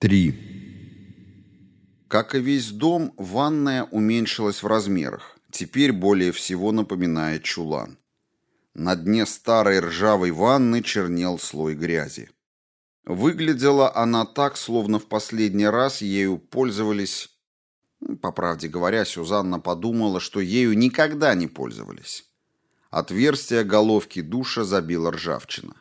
3. Как и весь дом, ванная уменьшилась в размерах, теперь более всего напоминает чулан. На дне старой ржавой ванны чернел слой грязи. Выглядела она так, словно в последний раз ею пользовались... По правде говоря, Сюзанна подумала, что ею никогда не пользовались. Отверстие головки душа забила ржавчина.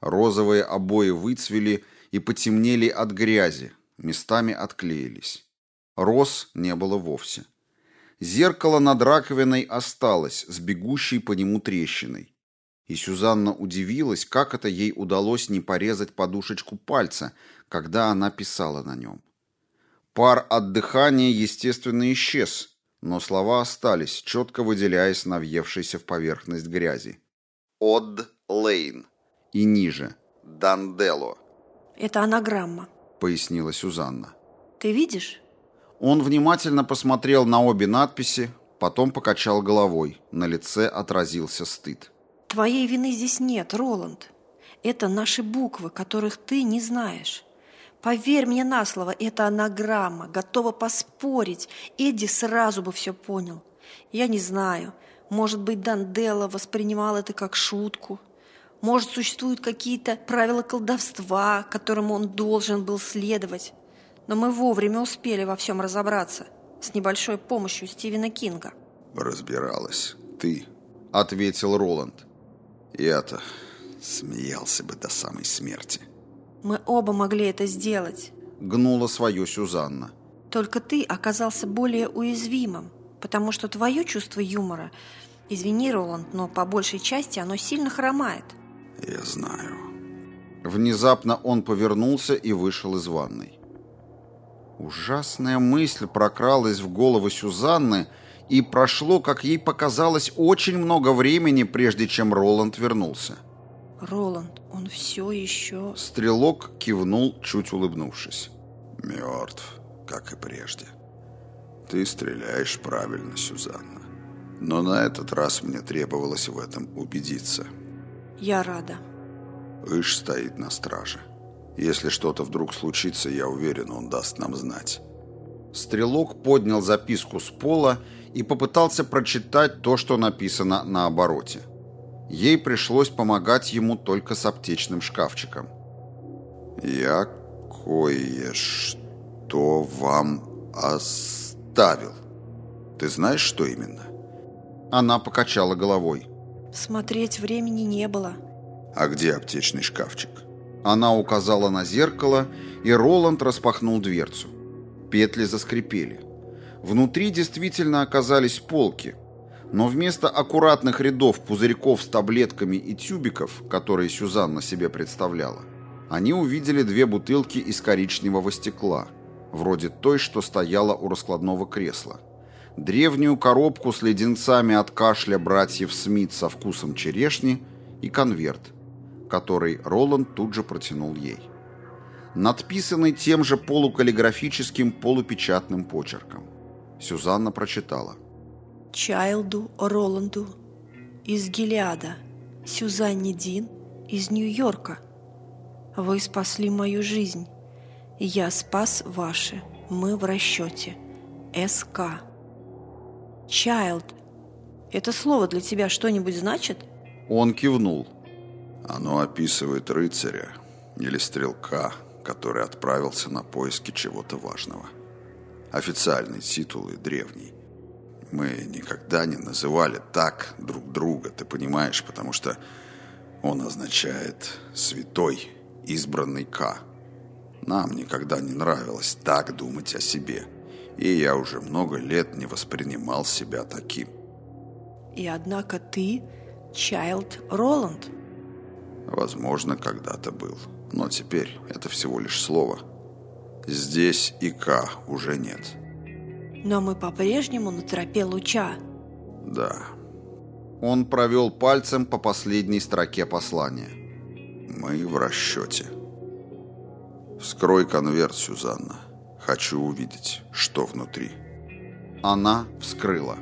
Розовые обои выцвели и потемнели от грязи, местами отклеились. Роз не было вовсе. Зеркало над раковиной осталось с бегущей по нему трещиной. И Сюзанна удивилась, как это ей удалось не порезать подушечку пальца, когда она писала на нем. Пар от дыхания, естественно, исчез, но слова остались, четко выделяясь на въевшейся в поверхность грязи. «Од Лейн» и ниже «Дандело». Это анаграмма, пояснила Сюзанна. Ты видишь? Он внимательно посмотрел на обе надписи, потом покачал головой. На лице отразился стыд. Твоей вины здесь нет, Роланд. Это наши буквы, которых ты не знаешь. Поверь мне на слово, это анаграмма. Готова поспорить. Эдди сразу бы все понял. Я не знаю. Может быть, Данделла воспринимал это как шутку. Может, существуют какие-то правила колдовства, которым он должен был следовать. Но мы вовремя успели во всем разобраться. С небольшой помощью Стивена Кинга. «Разбиралась. Ты», — ответил Роланд. «Я-то смеялся бы до самой смерти». «Мы оба могли это сделать», — гнула свое Сюзанна. «Только ты оказался более уязвимым, потому что твое чувство юмора... Извини, Роланд, но по большей части оно сильно хромает». «Я знаю». Внезапно он повернулся и вышел из ванной. Ужасная мысль прокралась в голову Сюзанны, и прошло, как ей показалось, очень много времени, прежде чем Роланд вернулся. «Роланд, он все еще...» Стрелок кивнул, чуть улыбнувшись. «Мертв, как и прежде. Ты стреляешь правильно, Сюзанна. Но на этот раз мне требовалось в этом убедиться». Я рада. Иш стоит на страже. Если что-то вдруг случится, я уверен, он даст нам знать. Стрелок поднял записку с пола и попытался прочитать то, что написано на обороте. Ей пришлось помогать ему только с аптечным шкафчиком. «Я кое-что вам оставил. Ты знаешь, что именно?» Она покачала головой. Смотреть времени не было. А где аптечный шкафчик? Она указала на зеркало, и Роланд распахнул дверцу. Петли заскрипели. Внутри действительно оказались полки, но вместо аккуратных рядов пузырьков с таблетками и тюбиков, которые Сюзанна себе представляла, они увидели две бутылки из коричневого стекла, вроде той, что стояла у раскладного кресла древнюю коробку с леденцами от кашля братьев Смит со вкусом черешни и конверт, который Роланд тут же протянул ей. Надписанный тем же полукаллиграфическим полупечатным почерком. Сюзанна прочитала. «Чайлду Роланду из Гелиада, Сюзанне Дин из Нью-Йорка. Вы спасли мою жизнь. Я спас ваши. Мы в расчете. СК». «Child» — это слово для тебя что-нибудь значит?» Он кивнул. Оно описывает рыцаря или стрелка, который отправился на поиски чего-то важного. Официальный титул и древний. Мы никогда не называли так друг друга, ты понимаешь, потому что он означает «святой, избранный К». Нам никогда не нравилось так думать о себе – и я уже много лет не воспринимал себя таким. И однако ты Чайлд Роланд. Возможно, когда-то был, но теперь это всего лишь слово. Здесь и К уже нет. Но мы по-прежнему на тропе луча. Да. Он провел пальцем по последней строке послания. Мы в расчете. Вскрой конверт, Сюзанна. Хочу увидеть, что внутри. Она вскрыла.